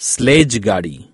Sledge गाड़ी।